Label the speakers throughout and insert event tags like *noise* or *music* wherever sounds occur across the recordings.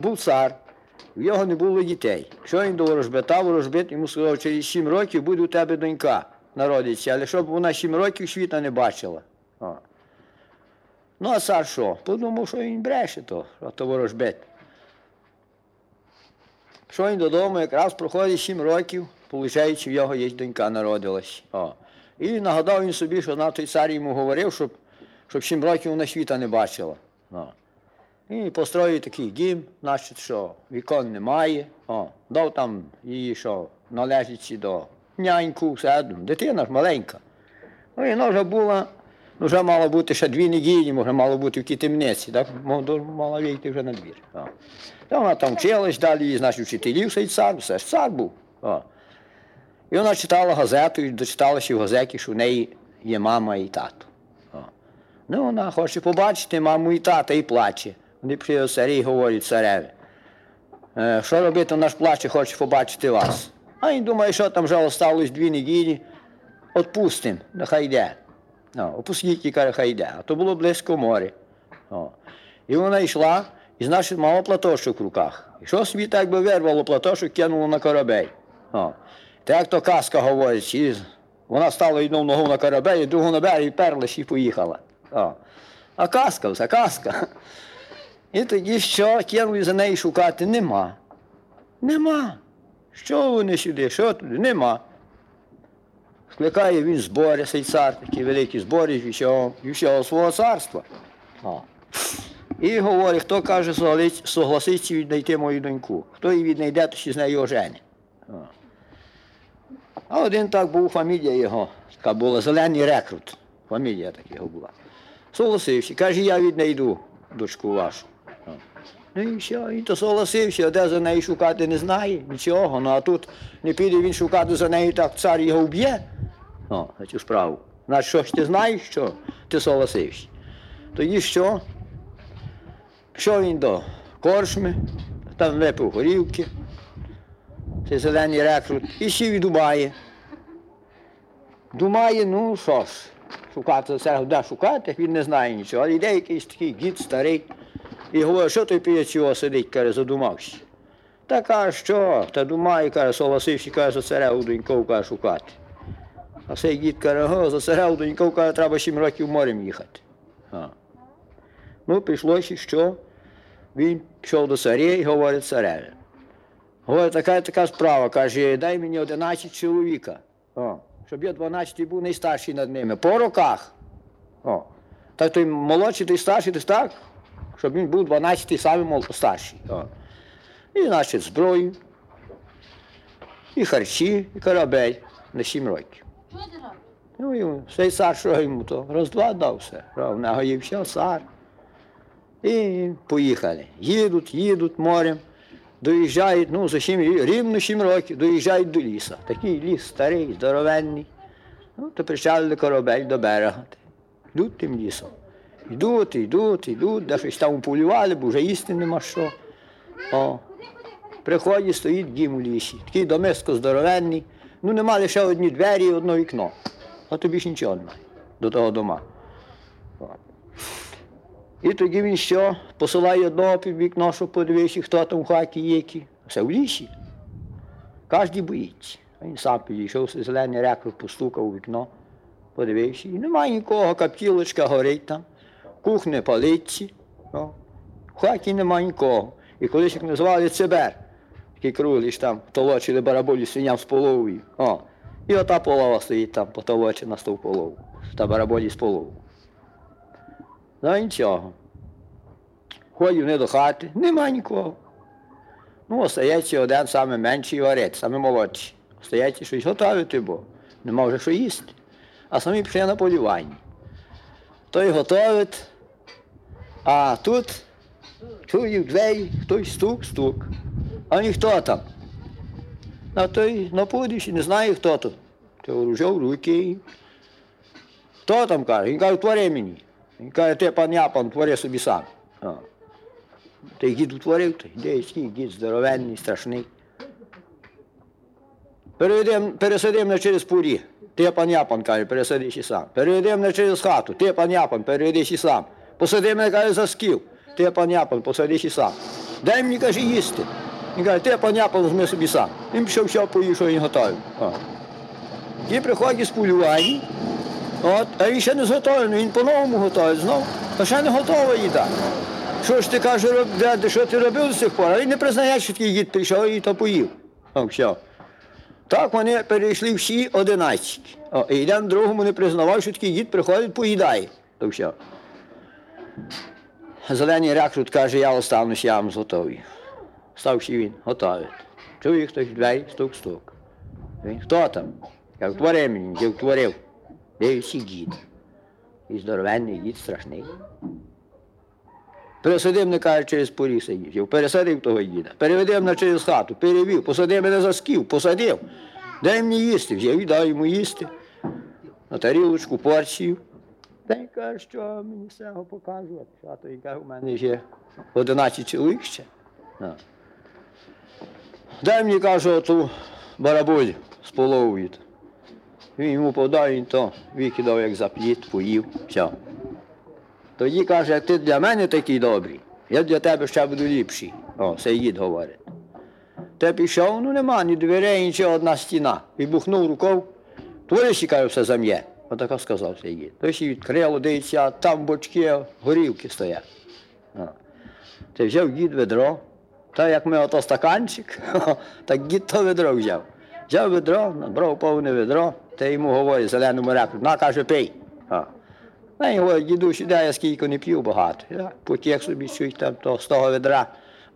Speaker 1: Був цар, в його не було дітей. Що він до ворожбита, ворожбит йому сказав, через сім років буде у тебе донька народиться, але щоб вона сім років світа не бачила. О. Ну, а цар що? Подумав, що він бреше то, що то ворожбит. Що він додому, якраз проходить сім років, виходить, в його є донька народилась. О. І нагадав він собі, що на той цар йому говорив, щоб, щоб сім років вона світа не бачила. О. І построїв такий дім, значить, що вікон немає. О, дав там її, що належить до няньку, все, дитина ж маленька. Ну, і вона вже була, ну, вже мала бути ще дві неділі, може, мало бути в тій так? Мала вийти вже на двір. О. Та вона там вчилась, далі її, значить, вчителів, все й цар, все ж цар був. О. І вона читала газету і дочиталася в газеті, що в неї є мама і тато. О. Ну, вона хоче побачити маму і тата і плаче. Вони прийшли до царя і говорять цареві. «Е, Що робити, ж плаче, хоче побачити вас. А він думає, що там вже осталось дві неділі. Отпустим, нехай йде. О, опустіть і каже, хай йде. А то було близько моря. І вона йшла, і значить мала платочок в руках. І що собі так би вирвало платочок, кинуло на корабель. О. Та як то казка говорить, і вона стала одну ногу на корабель, другу на берег і перлась і поїхала. О. А казка все, казка. І тоді що кинули за нею шукати? Нема. Нема. Що вони сюди? Що туди? Нема. Скликає він збори, цей цар, такі великі збори з всього, свого царства. О. І говорить, хто каже, согласить- согласиться віднайти мою доньку. Хто її віднайде, то ще з нею ожене. А один так був фамілія його, така була зелений рекрут. Фамілія така його була. Согласився. Каже, я віднайду дочку вашу. Ну і все, він то согласився, де за нею шукати не знає, нічого. Ну а тут не піде він шукати за нею, так цар його вб'є. О, цю справу. Значить, що ж ти знаєш, що ти согласився. Тоді що? Пішов він до коршми, там випив горівки, цей зелений рекрут, і сів і думає. Думає, ну що ж, шукати де шукати, він не знає нічого. Але йде якийсь такий гід старий і говорить, що той пієць його сидить, каже, задумався. Та каже, що? Та думає, каже, согласився, каже, за цареву доньков, каже, шукати. А цей гід каже, го, за цареву доньков, каже, треба сім років морем їхати. А. Ну, прийшлося, що він пішов до царя і говорить цареві. Говорить, така така справа, каже, дай мені 11 чоловіка. О, щоб я 12 був найстарший над ними. По роках. О. Так той молодший, той старший, той так, щоб він був 12 самий мол- старший. О. І, значить, зброю, і харчі, і корабель на 7 років. Ну, і цей цар, що йому то, роз-два дав все. Все, цар. І поїхали. Їдуть, їдуть морем, доїжджають, ну, за сім, рівно 7 років, доїжджають до лісу. Такий ліс старий, здоровенний. Ну, то причалили корабель до берега. Йдуть тим лісом. Йдуть, йдуть, йдуть, де щось там полювали, бо вже їсти нема що. О. Приходить, стоїть дім у лісі. Такий домиско здоровенний. Ну, нема лише одні двері і одне вікно. А тобі ж нічого немає до того дома. О. І тоді він що? Посилає одного під вікно, щоб подивився, хто там в хаті які. Все в лісі. Кожен боїться. А Він сам підійшов, зелений рекрут постукав у вікно, подивився. І немає нікого, каптілочка горить там, кухня. О. В хаті немає нікого. І колись як називали цибер, такий круглий ж там, толочили бараболі свиням з половою. О. І ота полова стоїть там, потолочена з ту полову. Та бараболі з полову. Ну нічого. Ходять вони до хати, нема нікого. Ну, остається один саме менший варить, саме молодший. Остається щось готувати, бо нема вже що їсти. А самі пішли на полювання. Той готовить, а тут чую в двері, хтось стук, стук. А ніхто там. А той на подиві не знає, хто тут. Ти оружив руки. Хто там каже? Він каже, твори мені. Він каже, ти пан Япан, твори собі сам. А. Той гід утворив, той деякий гід здоровенний, страшний. Перейдем, пересидим на через пурі. Ти пан Япан, каже, пересидиш і сам. Перейдем на через хату, ти пан Япан, перейдеш і сам. Посади мене, каже, за скіл. Ти пан Япан, посадиш і сам. дай мені каже їсти. Він каже, ти паняпа візьми собі сам. Він пішов, все поїхав і готовий. О. І приходить з полювання, от, а він ще не зготовлений, він по-новому готовий знов, а ще не готова їда. Що ж ти каже, роб- де, що ти робив до сих пор? А він не признає, що такий дід прийшов і то поїв. О, все. Так вони перейшли всі 11. О, і йдемо другому не признавав, що такий дід приходить, поїдає. То все. Зелений рекрут каже, я останусь, я вам готовий. Стався він, готовий. Чує хтось в двері, стук-стук. Він, хто там? Я втвори мені, я втворив. Дивиться дід. І здоровенний дід страшний. Пересадив, не каже, через поріг сидів. Пересадив того діда. Переведив на через хату, перевів, посадив мене за сків, посадив. Дай мені їсти, взяв і дав йому їсти. На тарілочку порцію. Та й каже, що мені цього показувати. А то й каже, у мене ще 11 чоловік ще. На. Дай мені каже, оту барабуль з половою. Він йому подав, він то викидав, як запліт, поїв, все. Тоді каже, як ти для мене такий добрий, я для тебе ще буду ліпший. О, це їд говорить. Те пішов, ну нема ні дверей, нічого, одна стіна. І бухнув рукою, твориш, каже, все зам'є. Отако сказав дід. Той ще відкрило, дивиться, там бочки горілки стоять. Ти взяв дід ведро, та як ми ото стаканчик, *laughs* так дід то ведро взяв. Взяв ведро, набрав повне ведро, та йому говорить зеленому реку, на каже, пий. О. На його діду сюди, я скільки не п'ю багато. Я потік собі чуть там то, з того ведра.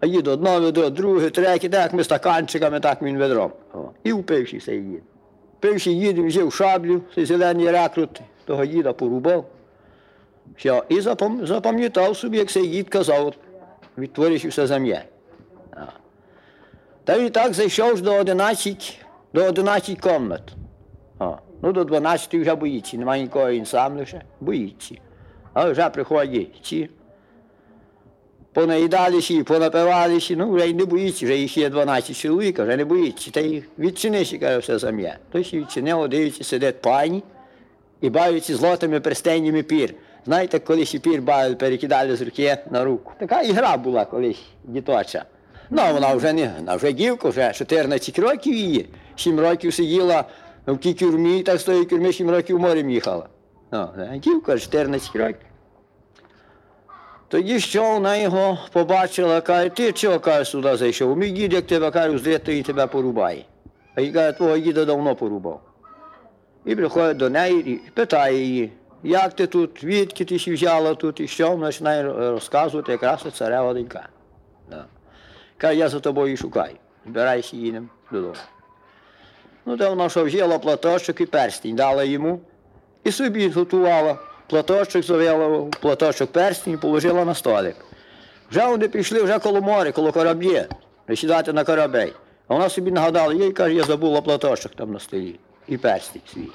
Speaker 1: А їду одно ведро, друге, третє, так як ми стаканчиками, так він ведром. І впивши цей Пивши їд, взяв шаблю, цей зелений рекрут, того їда порубав. Все. І запам'ятав собі, як цей їд казав, от, відтворюючи все. А. Та він так зайшов до 11, до 11 комнат. О. Ну, до 12 вже боїться, немає нікого, він сам лише боїться. А вже приходять ці. Понаїдалися, понапивалися, ну вже й не боїться, вже їх є 12 чоловік, вже не боїться. Та й відчинися, каже, все зам'є. Той ще відчинив, дивиться, сидять пані і бавляться злотими перстенями пір. Знаєте, колись і пір бавили, перекидали з руки на руку. Така ігра була колись діточа. Ну, вона вже не, вона вже дівка, вже 14 років її. 7 років сиділа в тій тюрмі, так з тої тюрми 7 років морем їхала. Ну, дівка 14 років. Тоді що вона його побачила, каже, ти чого каже, сюди зайшов? Мій дід, як тебе каже, злити і тебе порубає. А їй каже, твого діда давно порубав. І приходить до неї і питає її, як ти тут, відки ти взяла тут і що, починає розказувати якраз царева донька. Да. Каже, я за тобою шукаю. Збирайся їдемо додому. Ну, то вона що взяла платочок і перстень, дала йому і собі готувала. Платочок завела в платочок перстень і положила на столик. Вже вони пішли вже коло моря, коло кораблі, сідати на корабель. А вона собі нагадала, їй каже, я забула платочок там на столі і перстень свій.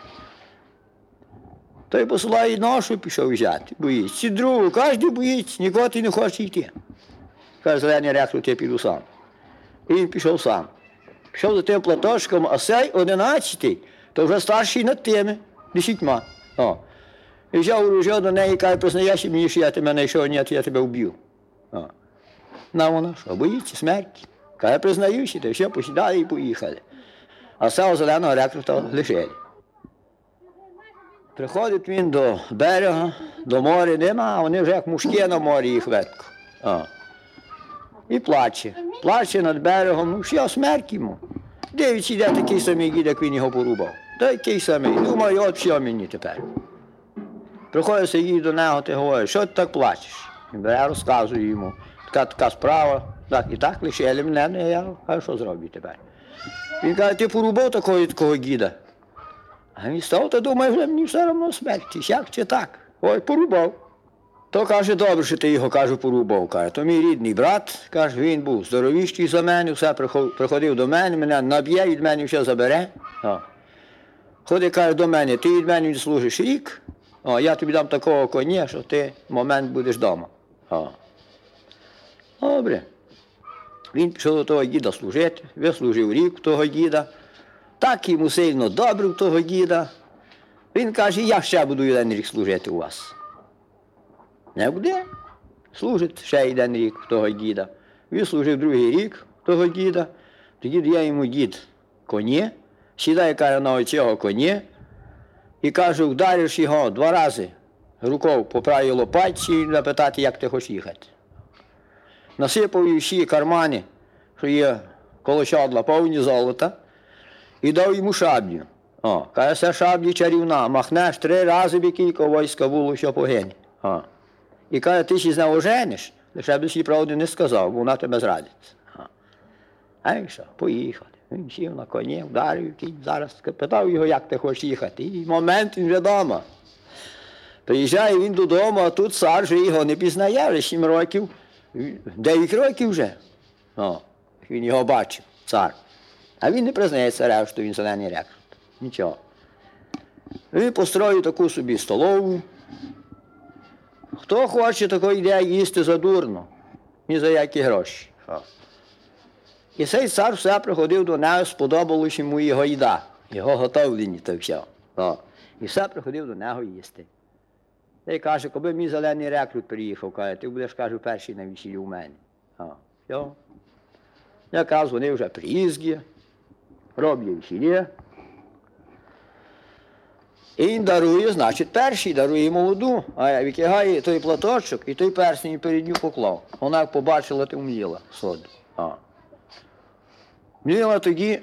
Speaker 1: Той посилає ношу пішов взяти, боїться. Другу, кожен боїться, нікого ти не хоче йти. Каже, зелений ректор, я піду сам. І він пішов сам. Пішов за тим платочком, а цей одинадцятий, то вже старший над тими, десятьма. О. Ружьо до неї і каже, признаєшся мені, що я тебе знайшов, ні, то я тебе вб'ю. О. На вона що, боїться смерті. Каже, признаюся, то все, посідали і поїхали. А цього зеленого рекрута лишили. Приходить він до берега, до моря, нема, а вони вже як мушки на морі їх ветко. О. І плаче. Плаче над берегом, ну що, смерть йому. Дивиться, йде такий самий гід, як він його порубав. Такий самий. Думаю, от що мені тепер. Приходить сидіть до нього, ти говориш, що ти так плачеш? Він бере, розказує йому. Така така справа, так і так лишили мене, ну, я кажу, що зроблю тепер. Він каже, ти порубав такого такого гіда. А він став та думає, вже мені все одно смерть, як чи так. Ой, порубав. То каже, добре, що ти його каже, порубав. Каже, то мій рідний брат, каже, він був здоровіший за мене, все приходив до мене, мене наб'є, від мене все забере. Ходить, каже, до мене, ти від мене служиш рік, о, я тобі дам такого коня, що ти момент будеш вдома. Добре. Він пішов до того діда служити, вислужив рік того діда. Так йому сильно добре в того діда. Він каже, я ще буду один рік служити у вас. Не буде. Служить ще один рік того діда. Він служив другий рік того діда. Тоді я йому дід коні, сідає каже на оцього коні і каже, вдариш його два рази рукою по правій лопатці і запитати, як ти хочеш їхати. Насипав всі кармани, що є коло чадла повні золота, і дав йому шаблю. О, каже, це шаблі чарівна, махнеш три рази бі кілька війська було, що погине. О. І каже, ти ще з нею жениш, лише б їй правди не сказав, бо вона тебе зрадить. А що, поїхали. Він сів на коні, вдарив кінь, зараз питав його, як ти хочеш їхати. І момент він вже вдома. Приїжджає він додому, а тут цар вже його не пізнає, вже 7 років, 9 років вже. О, Він його бачив, цар. А він не признає царя, що він зелений рекрут. Нічого. Він построїв таку собі столову. Хто хоче, такої йде їсти задурно, ні за які гроші. І цей цар все приходив до нього, сподобалось йому його їда, його готовлені то все. О. І все приходив до нього їсти. Та й каже, коли мій зелений рекрут приїхав, каже, ти будеш, кажу, перший на весіллі у мене. О. Все. Якраз вони вже приїзді, роблять весілля. І він дарує, значить, перший дарує молоду, а викигає той платочок і той персень перед ню поклав. Вона побачила, то вміла соду. Міла тоді,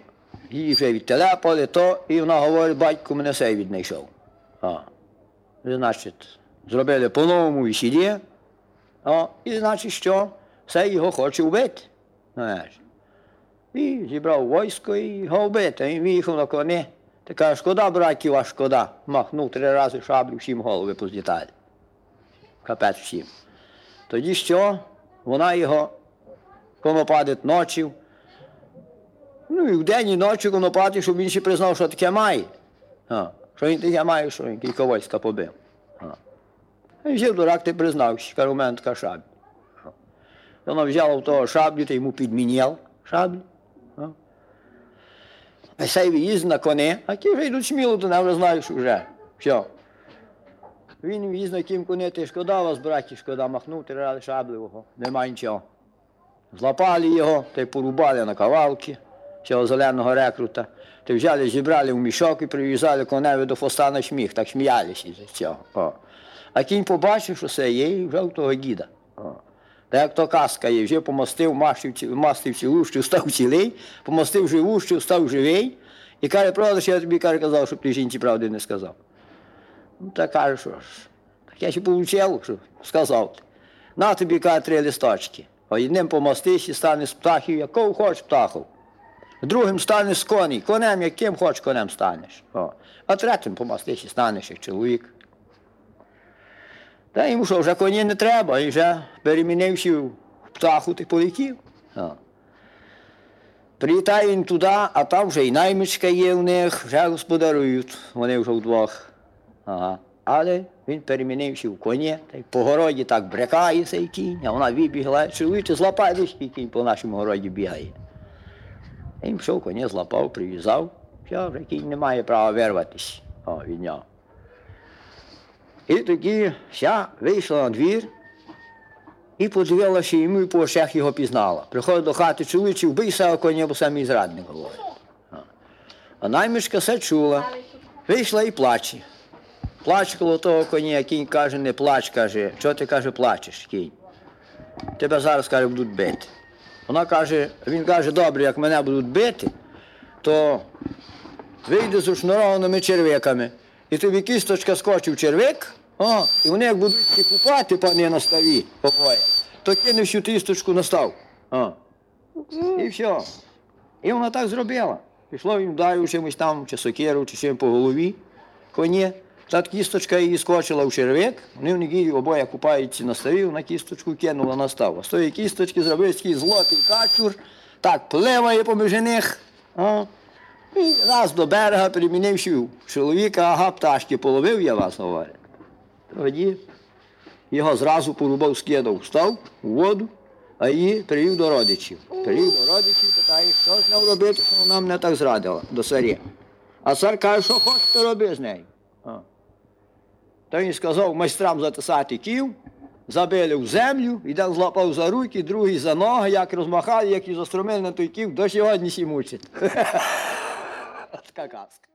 Speaker 1: її вже відтеляпали, то, і вона говорить, батько мене сей віднайшов. А. Значить, зробили по-новому весілля, а, і значить, що все його хоче вбити. Знаєш. І зібрав військо і його вбити. І виїхав на коні. Ти каже, шкода, братів, а шкода. Махнув три рази шаблю, всім голови позлітали. Капець всім. Тоді що? Вона його конопадить ночі. Ну і вдень і ночі конопадить, щоб він ще признав, що таке має. А, Що він таке має, що він війська побив. А. Взяв дурак, ти признався, каже, у шабля. Вона взяла в того шаблю, ти йому підміняв шаблю. А цей виїзд на коні, а ті вже йдуть сміло, то не вже знаєш вже. Все. Він в'їзд на ким коні, ти шкода вас, браті, шкода, махнув, ти ради шабливого, нема нічого. Злапали його, та й порубали на кавалки цього зеленого рекрута. Ти взяли, зібрали в мішок і прив'язали коневі до фоста на сміх, так сміялися з цього. О. А кінь побачив, що це є, і вже в того діда. Та як то казка є, вже помастив, мастив цілущу, став цілий, помастив живущу, став живий. І каже, правда, що я тобі каже, казав, щоб ти жінці правди не сказав. Ну, та каже, що ж, так я ще получив, що сказав. На тобі каже три листочки. Одним помастиш і стане з птахів, якого хочеш птахов. Другим станеш з коней, конем, яким хочеш конем станеш. О. А третім помастиш і станеш як чоловік. Та йому що вже коні не треба, і вже перемінився в птаху ти полетів. Прилітає він туди, а там вже і наймичка є в них, вже господарують, вони вже вдвох. Ага. Але він перемінився в коні, та й по городі так брекає цей кінь, а вона вибігла, чоловіче, злапай десь кінь по нашому городі бігає. Він пішов, коня злапав, прив'язав, все, вже не має права вирватися від нього. І тоді вся вийшла на двір і подивилася йому і по очах його пізнала. Приходить до хати чоловічі, вбий себе коня, бо самі зрадник говорить. А наймичка все чула, вийшла і плаче. Плаче коло того коня, кінь каже, не плач, каже, що ти каже, плачеш, кінь. Тебе зараз каже, будуть бити. Вона каже, він каже, добре, як мене будуть бити, то вийде з ушнурованими черв'яками. І тобі кісточка скочив червик, о, і вони як будуть купати пани на ставі обоє, то кине всю кісточку на став. О. І все. І вона так зробила. Пішло він вдарив чимось там, чи сокиру, чи чим по голові коні. Та кісточка її скочила в червик, вони в неділі обоє купаються на ставі, вона кісточку кинула на став. А з тої кісточки зробив такий злотий качур, так пливає поміж них. О. І раз до берега перемінивши чоловіка, ага, пташки половив, я вас говорю. Тоді його зразу порубав, скидав, встав у воду, а її привів до родичів. Привів до родичів, питає, що з нею робити, що вона мене так зрадила до царя. А цар каже, що хочете робити з нею. А. То він сказав майстрам затисати ків, забили в землю, один злапав за руки, другий за ноги, як розмахали, як і застромили на той ків, до сьогодні сі мучить. *laughs* Така казка.